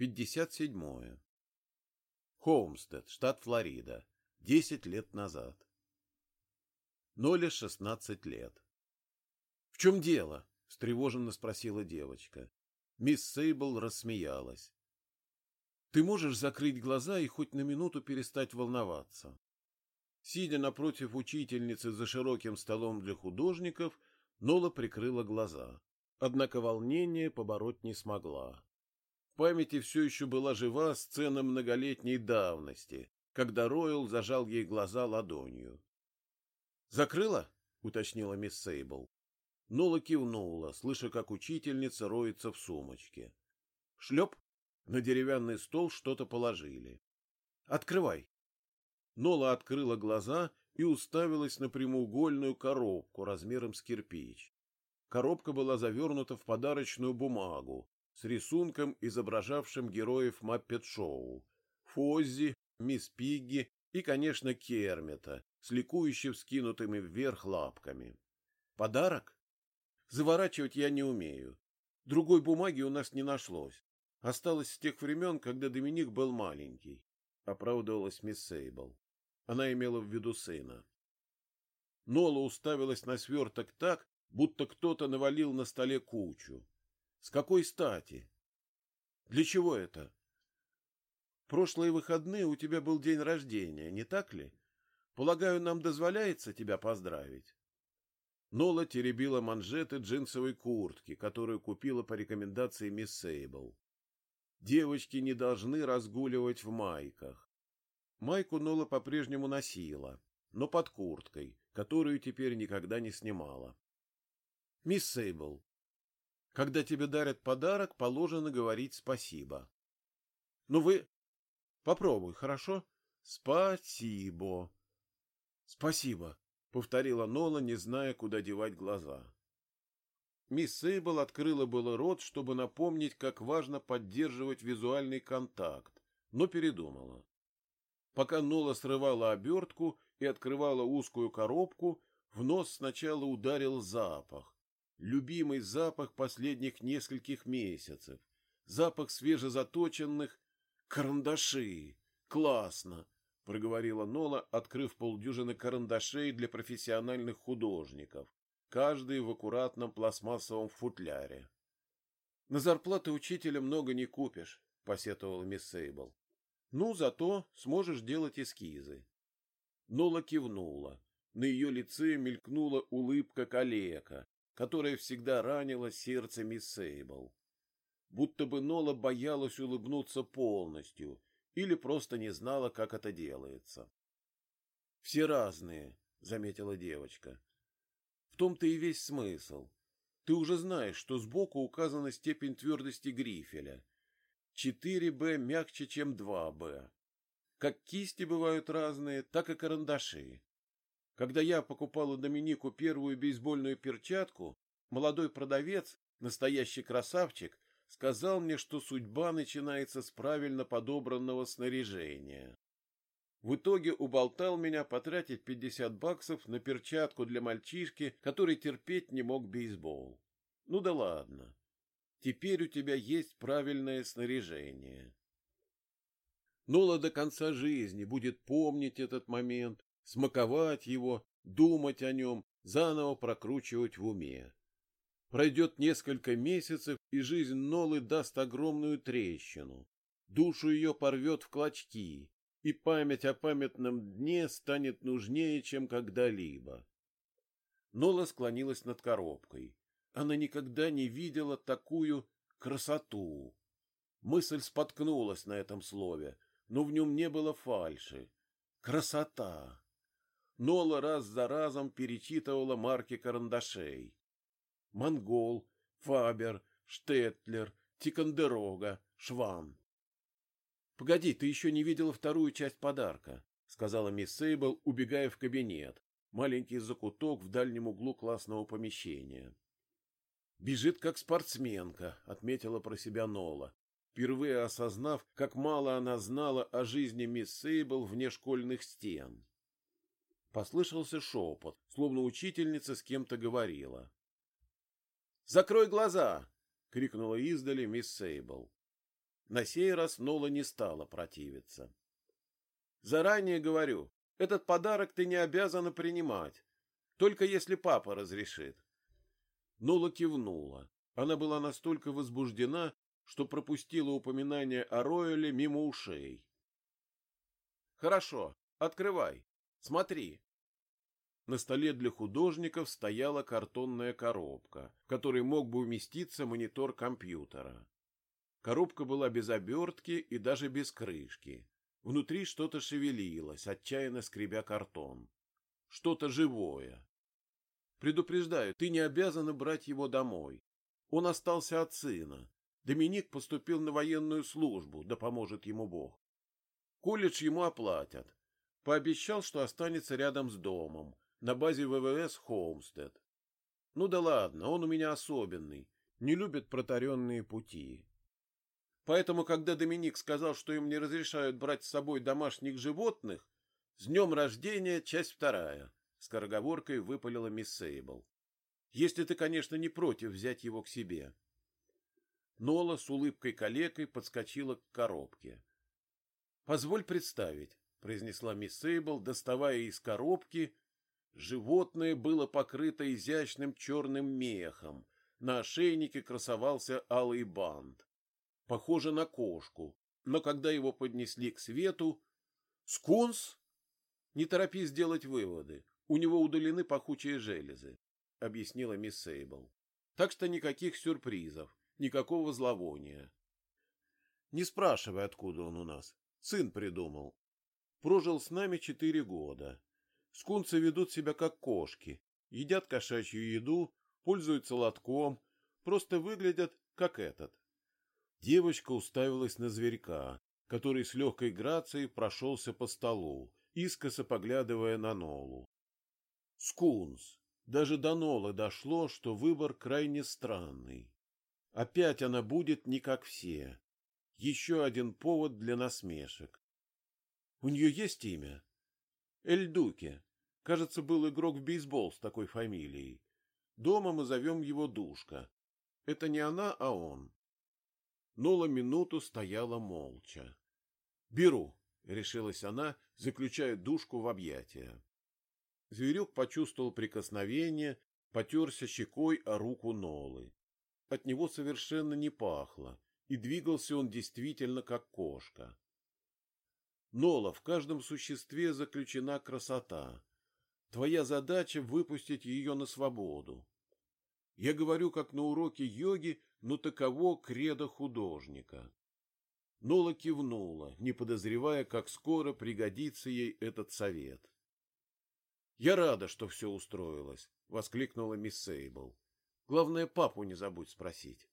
57. Хоумстед, штат Флорида. Десять лет назад. Ноле шестнадцать лет. — В чем дело? — встревоженно спросила девочка. Мисс Сейбл рассмеялась. — Ты можешь закрыть глаза и хоть на минуту перестать волноваться? Сидя напротив учительницы за широким столом для художников, Нола прикрыла глаза. Однако волнение побороть не смогла памяти все еще была жива сцена многолетней давности, когда Ройл зажал ей глаза ладонью. «Закрыла?» — уточнила мисс Сейбл. Нола кивнула, слыша, как учительница роется в сумочке. Шлеп! На деревянный стол что-то положили. «Открывай!» Нола открыла глаза и уставилась на прямоугольную коробку размером с кирпич. Коробка была завернута в подарочную бумагу, с рисунком, изображавшим героев Маппет-шоу. Фоззи, мисс Пигги и, конечно, Кермета, с ликующе вскинутыми вверх лапками. Подарок? Заворачивать я не умею. Другой бумаги у нас не нашлось. Осталось с тех времен, когда Доминик был маленький, — оправдывалась мисс Сейбл. Она имела в виду сына. Нола уставилась на сверток так, будто кто-то навалил на столе кучу. С какой стати? Для чего это? Прошлые выходные у тебя был день рождения, не так ли? Полагаю, нам дозволяется тебя поздравить. Нола теребила манжеты джинсовой куртки, которую купила по рекомендации мисс Сейбл. Девочки не должны разгуливать в майках. Майку Нола по-прежнему носила, но под курткой, которую теперь никогда не снимала. — Мисс Сейбл, когда тебе дарят подарок, положено говорить спасибо. Ну вы... Попробуй, хорошо? Спасибо. Спасибо, повторила Нола, не зная, куда девать глаза. Мисс Сейбл открыла было рот, чтобы напомнить, как важно поддерживать визуальный контакт, но передумала. Пока Нола срывала обертку и открывала узкую коробку, в нос сначала ударил запах, любимый запах последних нескольких месяцев, запах свежезаточенных карандашей. Классно, проговорила Нола, открыв полдюжины карандашей для профессиональных художников, каждый в аккуратном пластмассовом футляре. На зарплаты учителя много не купишь, посетовала мисс Сейбл. Ну, зато сможешь делать эскизы. Нола кивнула. На ее лице мелькнула улыбка калека, которая всегда ранила сердце мисс Сейбл. Будто бы Нола боялась улыбнуться полностью или просто не знала, как это делается. — Все разные, — заметила девочка. — В том-то и весь смысл. Ты уже знаешь, что сбоку указана степень твердости грифеля. 4Б мягче, чем 2Б. Как кисти бывают разные, так и карандаши. Когда я покупала Доминику первую бейсбольную перчатку, молодой продавец, настоящий красавчик, сказал мне, что судьба начинается с правильно подобранного снаряжения. В итоге уболтал меня потратить 50 баксов на перчатку для мальчишки, который терпеть не мог бейсбол. Ну да ладно. Теперь у тебя есть правильное снаряжение. Нола до конца жизни будет помнить этот момент смаковать его, думать о нем, заново прокручивать в уме. Пройдет несколько месяцев, и жизнь Нолы даст огромную трещину. Душу ее порвет в клочки, и память о памятном дне станет нужнее, чем когда-либо. Нола склонилась над коробкой. Она никогда не видела такую красоту. Мысль споткнулась на этом слове, но в нем не было фальши. Красота! Нола раз за разом перечитывала марки карандашей. Монгол, Фабер, Штетлер, Тикандерога, Шван. — Погоди, ты еще не видела вторую часть подарка, — сказала мисс Сейбл, убегая в кабинет, маленький закуток в дальнем углу классного помещения. «Бежит как спортсменка», — отметила про себя Нола, впервые осознав, как мало она знала о жизни мисс Сейбл вне школьных стен. Послышался шепот, словно учительница с кем-то говорила. «Закрой глаза!» — крикнула издали мисс Сейбл. На сей раз Нола не стала противиться. Заранее говорю, этот подарок ты не обязана принимать, только если папа разрешит. Нола кивнула. Она была настолько возбуждена, что пропустила упоминание о Ройле мимо ушей. Хорошо, открывай. Смотри. На столе для художников стояла картонная коробка, в которой мог бы уместиться монитор компьютера. Коробка была без обертки и даже без крышки. Внутри что-то шевелилось, отчаянно скребя картон. Что-то живое. Предупреждаю, ты не обязана брать его домой. Он остался от сына. Доминик поступил на военную службу, да поможет ему Бог. Колледж ему оплатят. Пообещал, что останется рядом с домом, на базе ВВС Холмстед. Ну да ладно, он у меня особенный, не любит протаренные пути. Поэтому, когда Доминик сказал, что им не разрешают брать с собой домашних животных, с днем рождения, часть вторая, скороговоркой выпалила мисс Сейбл. Если ты, конечно, не против взять его к себе. Нола с улыбкой-калекой подскочила к коробке. Позволь представить, произнесла мисс Сейбл, доставая из коробки. Животное было покрыто изящным черным мехом. На ошейнике красовался алый бант. Похоже на кошку, но когда его поднесли к свету... Скунс? Не торопись делать выводы. У него удалены пахучие железы, объяснила мисс Сейбл. Так что никаких сюрпризов, никакого зловония. Не спрашивай, откуда он у нас. Сын придумал. Прожил с нами четыре года. Скунцы ведут себя как кошки, едят кошачью еду, пользуются лотком, просто выглядят как этот. Девочка уставилась на зверька, который с легкой грацией прошелся по столу, искоса поглядывая на Нолу. Скунс. Даже до Нолы дошло, что выбор крайне странный. Опять она будет не как все. Еще один повод для насмешек. У нее есть имя? Эльдуке. Кажется, был игрок в бейсбол с такой фамилией. Дома мы зовем его Душка. Это не она, а он. Нола минуту стояла молча. «Беру», — решилась она, заключая Душку в объятия. Зверек почувствовал прикосновение, потерся щекой о руку Нолы. От него совершенно не пахло, и двигался он действительно как кошка. Нола, в каждом существе заключена красота. Твоя задача — выпустить ее на свободу. Я говорю, как на уроке йоги, но таково кредо художника. Нола кивнула, не подозревая, как скоро пригодится ей этот совет. «Я рада, что все устроилось», — воскликнула мисс Сейбл. «Главное, папу не забудь спросить».